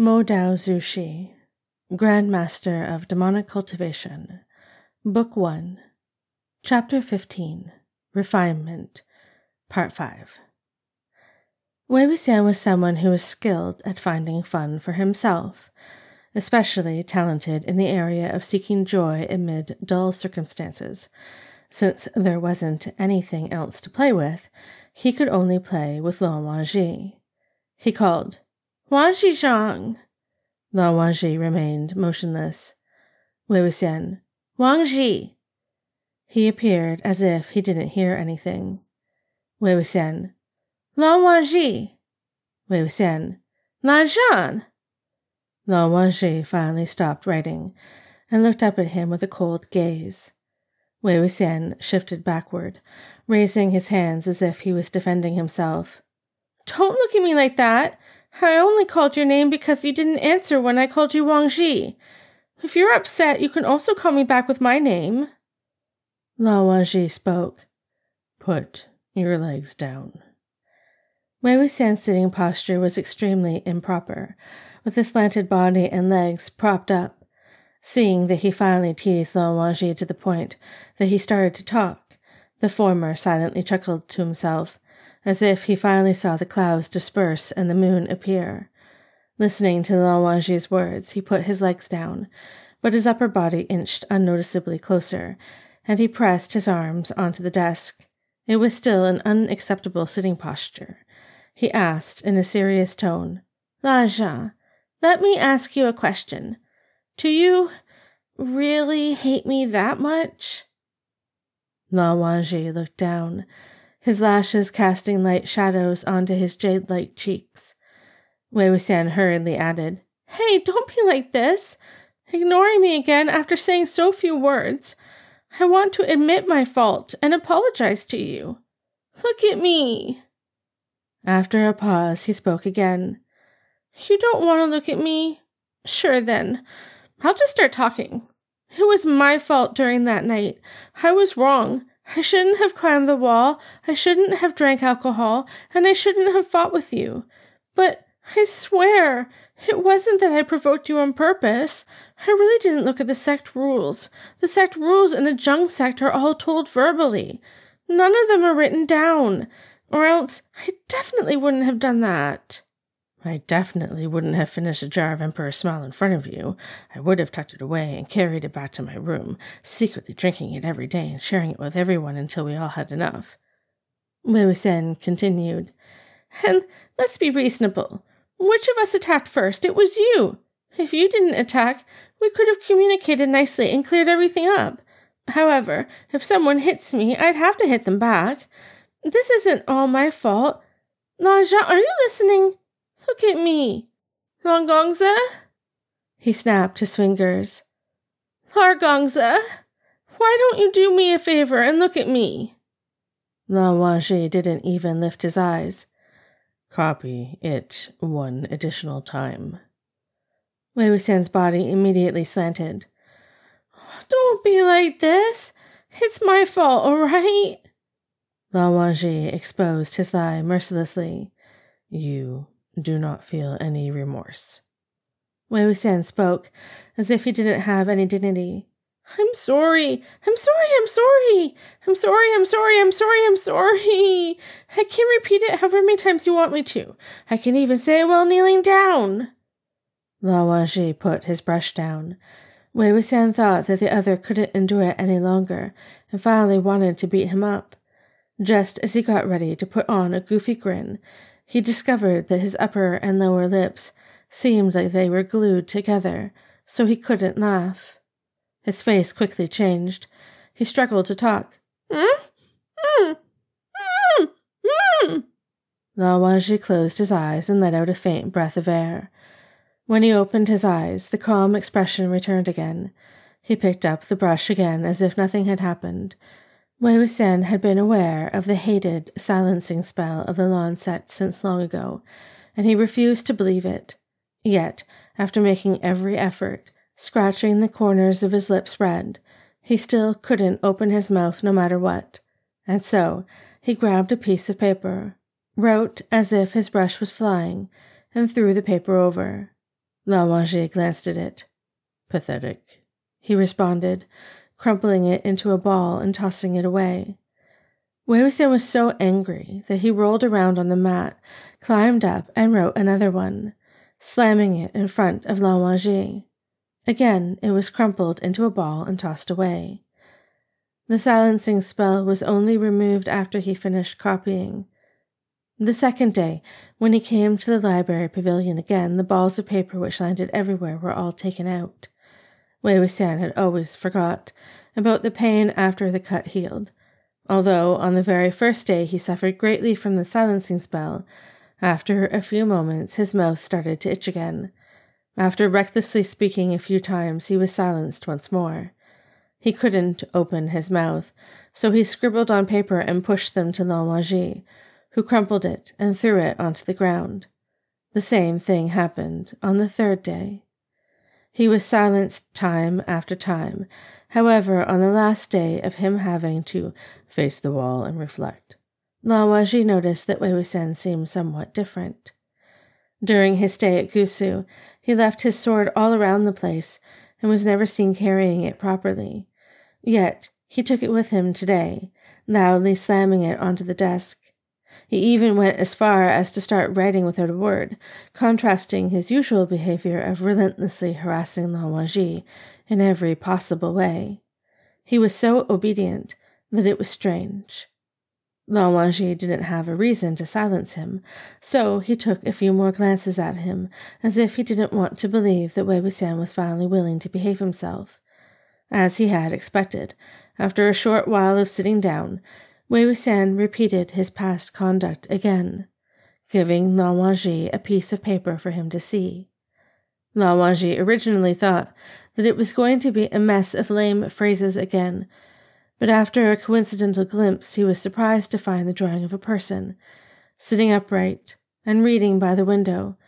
Mo Dao Zushi, Grand Master of Demonic Cultivation, Book 1, Chapter 15 Refinement, Part 5. Wei Wuxian was someone who was skilled at finding fun for himself, especially talented in the area of seeking joy amid dull circumstances. Since there wasn't anything else to play with, he could only play with Lan Wangji. He called, Wang Xizhang. Lan Wangji remained motionless. Wei Wuxian, Wang Xi. He appeared as if he didn't hear anything. Wei Wuxian, Lan Wangji. Wei Wuxian, Lan Zhan. Lan Wangji finally stopped writing and looked up at him with a cold gaze. Wei Wuxian shifted backward, raising his hands as if he was defending himself. Don't look at me like that. I only called your name because you didn't answer when I called you Wang Ji. If you're upset, you can also call me back with my name. Lan Wangji spoke. Put your legs down. Wei Wuxian's sitting posture was extremely improper, with the slanted body and legs propped up. Seeing that he finally teased Lan Wangji to the point that he started to talk, the former silently chuckled to himself as if he finally saw the clouds disperse and the moon appear. Listening to Lan Wangji's words, he put his legs down, but his upper body inched unnoticeably closer, and he pressed his arms onto the desk. It was still an unacceptable sitting posture. He asked in a serious tone, Lan Zhan, let me ask you a question. Do you really hate me that much? Lan Wangji looked down his lashes casting light shadows onto his jade like cheeks. Wei Wuxian hurriedly added, Hey, don't be like this! Ignoring me again after saying so few words. I want to admit my fault and apologize to you. Look at me. After a pause, he spoke again. You don't want to look at me? Sure then. I'll just start talking. It was my fault during that night. I was wrong. I shouldn't have climbed the wall, I shouldn't have drank alcohol, and I shouldn't have fought with you. But I swear, it wasn't that I provoked you on purpose. I really didn't look at the sect rules. The sect rules in the Jiang sect are all told verbally. None of them are written down, or else I definitely wouldn't have done that. I definitely wouldn't have finished a jar of Emperor Smile in front of you. I would have tucked it away and carried it back to my room, secretly drinking it every day and sharing it with everyone until we all had enough. Wei Wuxian continued. And let's be reasonable. Which of us attacked first? It was you. If you didn't attack, we could have communicated nicely and cleared everything up. However, if someone hits me, I'd have to hit them back. This isn't all my fault. Lan Zhan, are you listening? Look at me. Langongza? He snapped his fingers. Largongza, why don't you do me a favor and look at me? Lan Wangji didn't even lift his eyes. Copy it one additional time. Wei Wuxian's body immediately slanted. Don't be like this. It's my fault, all right? Lan Wangji exposed his lie mercilessly. You do not feel any remorse. Wei Wuxian spoke as if he didn't have any dignity. I'm sorry. I'm sorry. I'm sorry. I'm sorry. I'm sorry. I'm sorry. I'm sorry. I can repeat it however many times you want me to. I can even say it while kneeling down. Lan Wangji put his brush down. Wei Wuxian thought that the other couldn't endure it any longer and finally wanted to beat him up. Just as he got ready to put on a goofy grin, he discovered that his upper and lower lips seemed like they were glued together, so he couldn't laugh. His face quickly changed. He struggled to talk. Lan Wangji closed his eyes and let out a faint breath of air. When he opened his eyes, the calm expression returned again. He picked up the brush again as if nothing had happened, Wei Wuxian had been aware of the hated silencing spell of the Lan since long ago, and he refused to believe it. Yet, after making every effort, scratching the corners of his lips red, he still couldn't open his mouth no matter what. And so he grabbed a piece of paper, wrote as if his brush was flying, and threw the paper over. Lan Wangji glanced at it. Pathetic, he responded, crumpling it into a ball and tossing it away. Wei Wuxian was so angry that he rolled around on the mat, climbed up, and wrote another one, slamming it in front of Lan Wangji. Again, it was crumpled into a ball and tossed away. The silencing spell was only removed after he finished copying. The second day, when he came to the library pavilion again, the balls of paper which landed everywhere were all taken out. Wei Wuxian had always forgot about the pain after the cut healed, although on the very first day he suffered greatly from the silencing spell. After a few moments, his mouth started to itch again. After recklessly speaking a few times, he was silenced once more. He couldn't open his mouth, so he scribbled on paper and pushed them to Lan Wangji, who crumpled it and threw it onto the ground. The same thing happened on the third day. He was silenced time after time. However, on the last day of him having to face the wall and reflect, Lan Wangji noticed that Wei Wuxian seemed somewhat different. During his stay at Gusu, he left his sword all around the place and was never seen carrying it properly. Yet he took it with him today, loudly slamming it onto the desk. He even went as far as to start writing without a word, contrasting his usual behavior of relentlessly harassing Lan Wangji in every possible way. He was so obedient that it was strange. Lan Wangji didn't have a reason to silence him, so he took a few more glances at him, as if he didn't want to believe that Wei Wuxian was finally willing to behave himself. As he had expected, after a short while of sitting down, Wei Wuxian repeated his past conduct again, giving Lan Wangji a piece of paper for him to see. Lan Wangji originally thought that it was going to be a mess of lame phrases again, but after a coincidental glimpse, he was surprised to find the drawing of a person, sitting upright and reading by the window,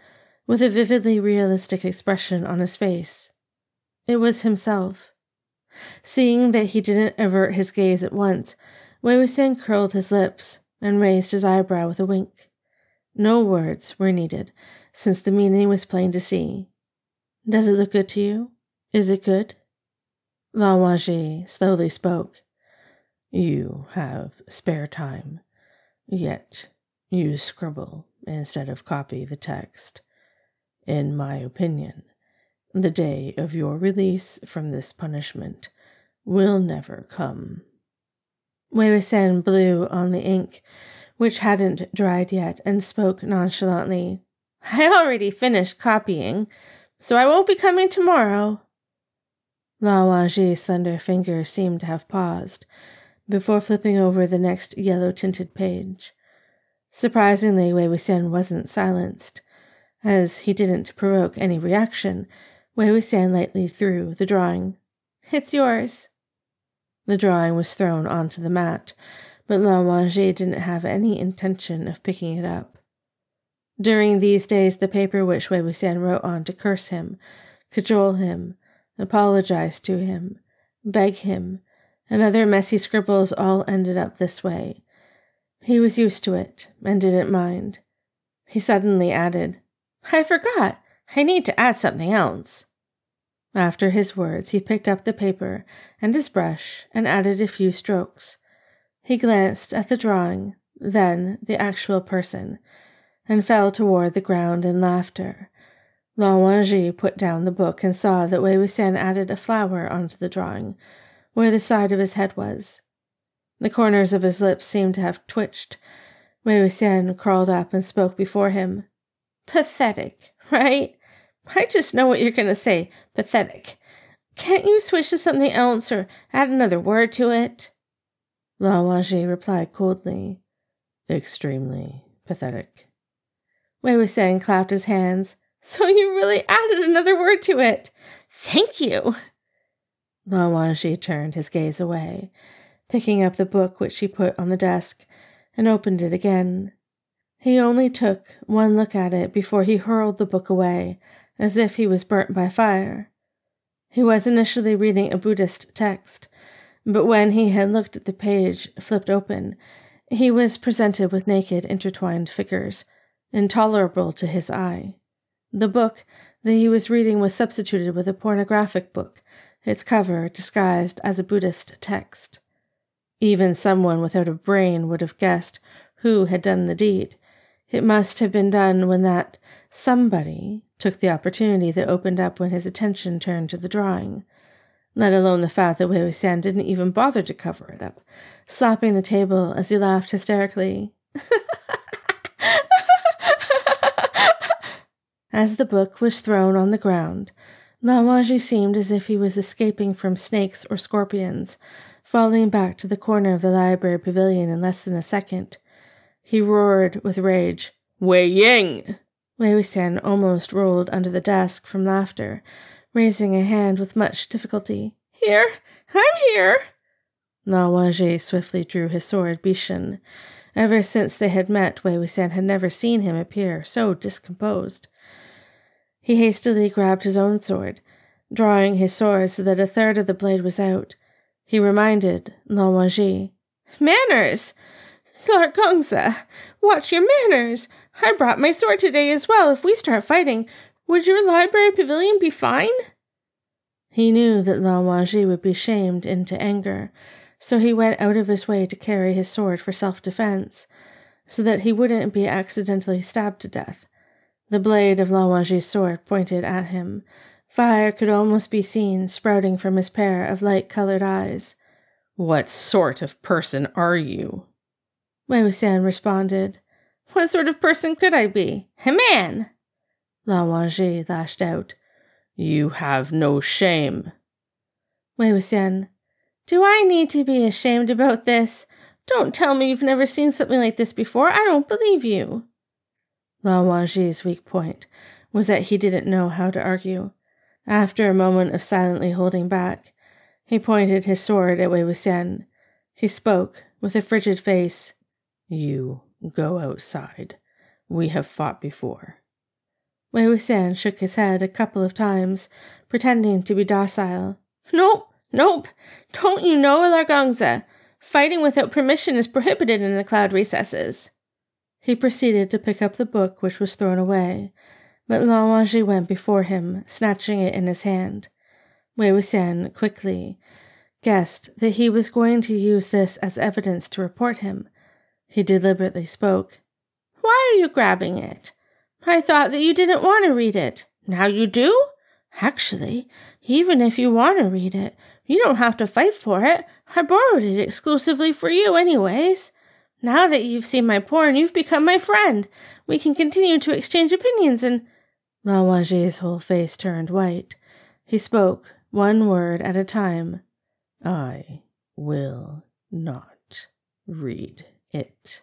with a vividly realistic expression on his face. It was himself. Seeing that he didn't avert his gaze at once, Wei Wuxian curled his lips and raised his eyebrow with a wink. No words were needed, since the meaning was plain to see. Does it look good to you? Is it good? Lan Wangji slowly spoke. You have spare time, yet you scribble instead of copy the text. In my opinion, the day of your release from this punishment will never come. Wei blew on the ink, which hadn't dried yet, and spoke nonchalantly. I already finished copying, so I won't be coming tomorrow. Lan Wangji's slender fingers seemed to have paused before flipping over the next yellow tinted page. Surprisingly, Wei Wuxian wasn't silenced. As he didn't provoke any reaction, Wei Wuxian lightly threw the drawing. It's yours. The drawing was thrown onto the mat, but Lan Wangji didn't have any intention of picking it up. During these days, the paper which Wei Wuxian wrote on to curse him, cajole him, apologize to him, beg him, and other messy scribbles all ended up this way. He was used to it and didn't mind. He suddenly added, I forgot. I need to add something else. After his words, he picked up the paper and his brush and added a few strokes. He glanced at the drawing, then the actual person, and fell toward the ground in laughter. Lan Wangji put down the book and saw that Wei Wuxian added a flower onto the drawing, where the side of his head was. The corners of his lips seemed to have twitched. Wei Wuxian crawled up and spoke before him. Pathetic, right? I just know what you're going to say. Pathetic. Can't you switch to something else or add another word to it? Lan Wangji replied coldly. Extremely pathetic. Wei Wuxian clapped his hands. So you really added another word to it. Thank you. Lan Wangji turned his gaze away, picking up the book which she put on the desk, and opened it again. He only took one look at it before he hurled the book away, as if he was burnt by fire. He was initially reading a Buddhist text, but when he had looked at the page flipped open, he was presented with naked, intertwined figures, intolerable to his eye. The book that he was reading was substituted with a pornographic book, its cover disguised as a Buddhist text. Even someone without a brain would have guessed who had done the deed. It must have been done when that somebody took the opportunity that opened up when his attention turned to the drawing, let alone the fact that Wei Wuxian didn't even bother to cover it up, slapping the table as he laughed hysterically. as the book was thrown on the ground, Lan Wangji seemed as if he was escaping from snakes or scorpions, falling back to the corner of the library pavilion in less than a second. He roared with rage, Wei Ying! Wei Wuxian almost rolled under the desk from laughter, raising a hand with much difficulty. Here! I'm here! Lan Wangji swiftly drew his sword, Bichen. Ever since they had met, Wei Wuxian had never seen him appear so discomposed. He hastily grabbed his own sword, drawing his sword so that a third of the blade was out. He reminded Lan Wangji, Manners! Lord Gongza, watch your manners! I brought my sword today as well. If we start fighting, would your library pavilion be fine? He knew that Lan Wangji would be shamed into anger, so he went out of his way to carry his sword for self defense, so that he wouldn't be accidentally stabbed to death. The blade of Lan Wangji's sword pointed at him, Fire could almost be seen sprouting from his pair of light colored eyes. What sort of person are you? Wei Wuxian responded. What sort of person could I be? A man! Lan Wangji lashed out. You have no shame. Wei Wuxian. Do I need to be ashamed about this? Don't tell me you've never seen something like this before. I don't believe you. Lan Wangji's weak point was that he didn't know how to argue. After a moment of silently holding back, he pointed his sword at Wei Wuxian. He spoke with a frigid face. You go outside. We have fought before. Wei Wuxian shook his head a couple of times, pretending to be docile. Nope, nope. Don't you know, Largongza? Fighting without permission is prohibited in the cloud recesses. He proceeded to pick up the book which was thrown away, but Lan Wangji went before him, snatching it in his hand. Wei Wuxian quickly guessed that he was going to use this as evidence to report him. He deliberately spoke. Why are you grabbing it? I thought that you didn't want to read it. Now you do? Actually, even if you want to read it, you don't have to fight for it. I borrowed it exclusively for you, anyways. Now that you've seen my porn, you've become my friend. We can continue to exchange opinions and Lan Wangji's whole face turned white. He spoke, one word at a time. I will not read it.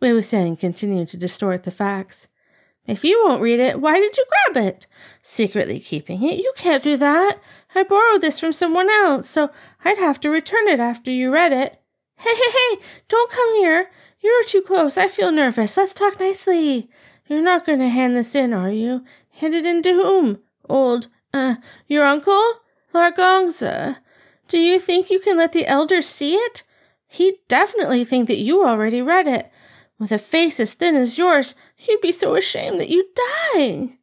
Wei Wuxian continued to distort the facts. If you won't read it, why did you grab it? Secretly keeping it? You can't do that. I borrowed this from someone else, so I'd have to return it after you read it. Hey, hey, hey! Don't come here! You're too close. I feel nervous. Let's talk nicely. You're not going to hand this in, are you? Hand it in to whom? Old, uh, your uncle? Largongza. Do you think you can let the elders see it? He'd definitely think that you already read it. With a face as thin as yours, he'd be so ashamed that you'd die.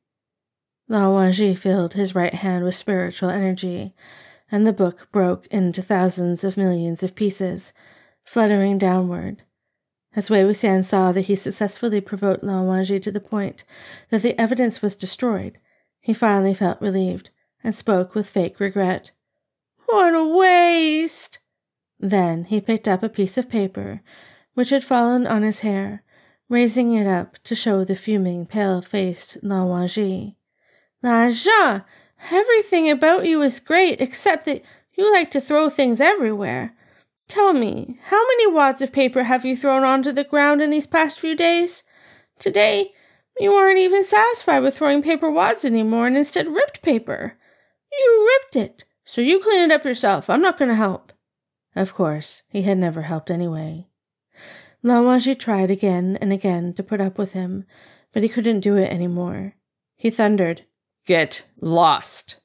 Lan Wangji filled his right hand with spiritual energy, and the book broke into thousands of millions of pieces, fluttering downward. As Wei Wuxian saw that he successfully provoked Lan Wangji to the point that the evidence was destroyed, he finally felt relieved and spoke with fake regret. What a waste! Then he picked up a piece of paper which had fallen on his hair, raising it up to show the fuming, pale faced. Lan Zhan, everything about you is great except that you like to throw things everywhere. Tell me, how many wads of paper have you thrown onto the ground in these past few days? Today, you aren't even satisfied with throwing paper wads anymore and instead ripped paper. You ripped it, so you clean it up yourself. I'm not going to help. Of course, he had never helped anyway. Lan Wangji tried again and again to put up with him, but he couldn't do it any more. He thundered, Get lost!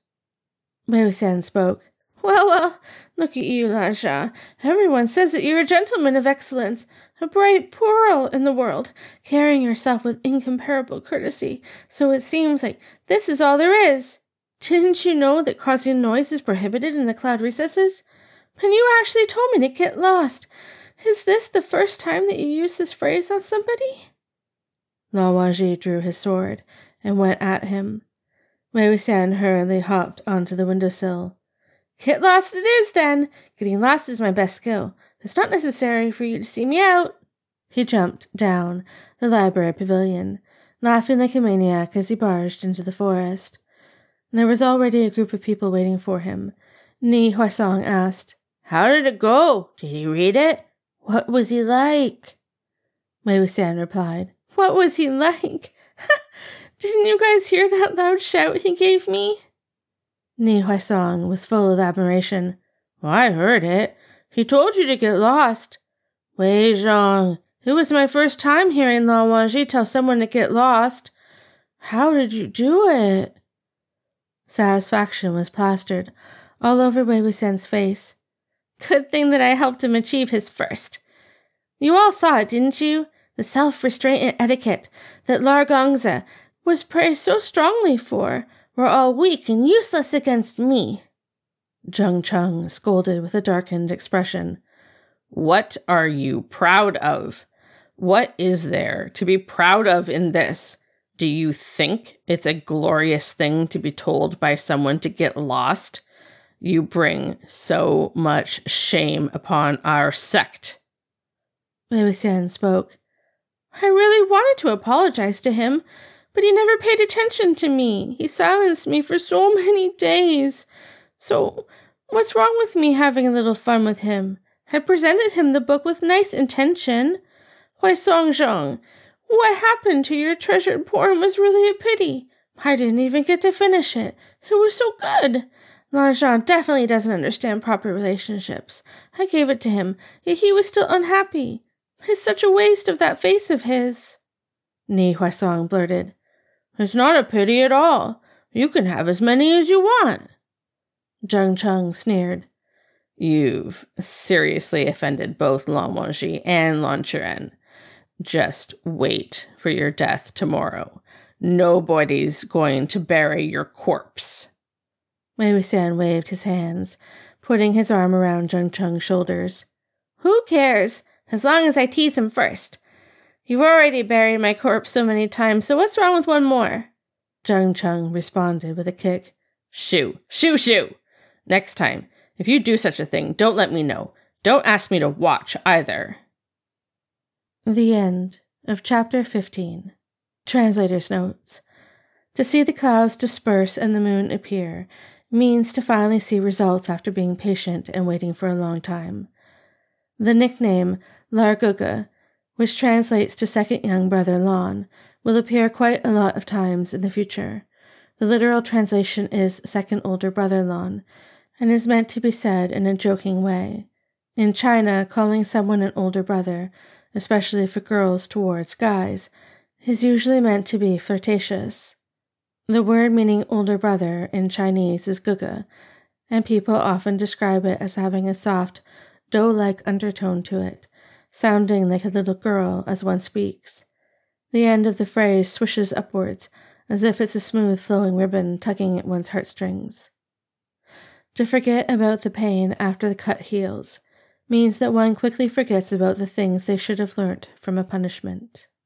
Wei Wuxian spoke. Well, well, look at you, Laja. Everyone says that you're a gentleman of excellence, a bright pearl in the world, carrying yourself with incomparable courtesy, so it seems like this is all there is. Didn't you know that causing noise is prohibited in the cloud recesses? And you actually told me to get lost. Is this the first time that you used this phrase on somebody? Lan Wangji drew his sword and went at him. Wei Wuxian hurriedly hopped onto the windowsill. Get lost it is, then. Getting lost is my best skill. It's not necessary for you to see me out. He jumped down the library pavilion, laughing like a maniac as he barged into the forest. There was already a group of people waiting for him. Nie Huaisang asked, How did it go? Did he read it? What was he like? Wei Wuxian replied, What was he like? Didn't you guys hear that loud shout he gave me? Nie Huaisang was full of admiration. I heard it. He told you to get lost. Wei-xiong, it was my first time hearing Lan Wangji tell someone to get lost. How did you do it? Satisfaction was plastered all over Wei Wuxian's face. Good thing that I helped him achieve his first. You all saw it, didn't you? The self restraint and etiquette that Lar Gongze was praised so strongly for were all weak and useless against me. Jiang Cheng scolded with a darkened expression. What are you proud of? What is there to be proud of in this? Do you think it's a glorious thing to be told by someone to get lost? You bring so much shame upon our sect. Wei Wuxian spoke. I really wanted to apologize to him, but he never paid attention to me. He silenced me for so many days. So, what's wrong with me having a little fun with him? I presented him the book with nice intention. Huaisang-xiong, what happened to your treasured poem was really a pity. I didn't even get to finish it. It was so good. Lanzhan definitely doesn't understand proper relationships. I gave it to him, yet he was still unhappy. It's such a waste of that face of his. Nie Huaisang blurted. It's not a pity at all. You can have as many as you want. Jiang Cheng sneered. You've seriously offended both Lan Wangji and Lan Qiren. Just wait for your death tomorrow. Nobody's going to bury your corpse. Wei Wuxian waved his hands, putting his arm around Jiang Cheng's shoulders. Who cares, as long as I tease him first? You've already buried my corpse so many times, so what's wrong with one more? Jiang Cheng responded with a kick. Shoo, shoo, shoo! Next time, if you do such a thing, don't let me know. Don't ask me to watch either. The end of chapter 15. Translator's notes. To see the clouds disperse and the moon appear means to finally see results after being patient and waiting for a long time. The nickname Larguga, which translates to second young brother Lan, will appear quite a lot of times in the future. The literal translation is second older brother Lan, and is meant to be said in a joking way. In China, calling someone an older brother especially for girls towards guys, is usually meant to be flirtatious. The word meaning older brother in Chinese is gege, and people often describe it as having a soft, doe like undertone to it, sounding like a little girl as one speaks. The end of the phrase swishes upwards as if it's a smooth flowing ribbon tugging at one's heartstrings. To forget about the pain after the cut heals means that one quickly forgets about the things they should have learnt from a punishment.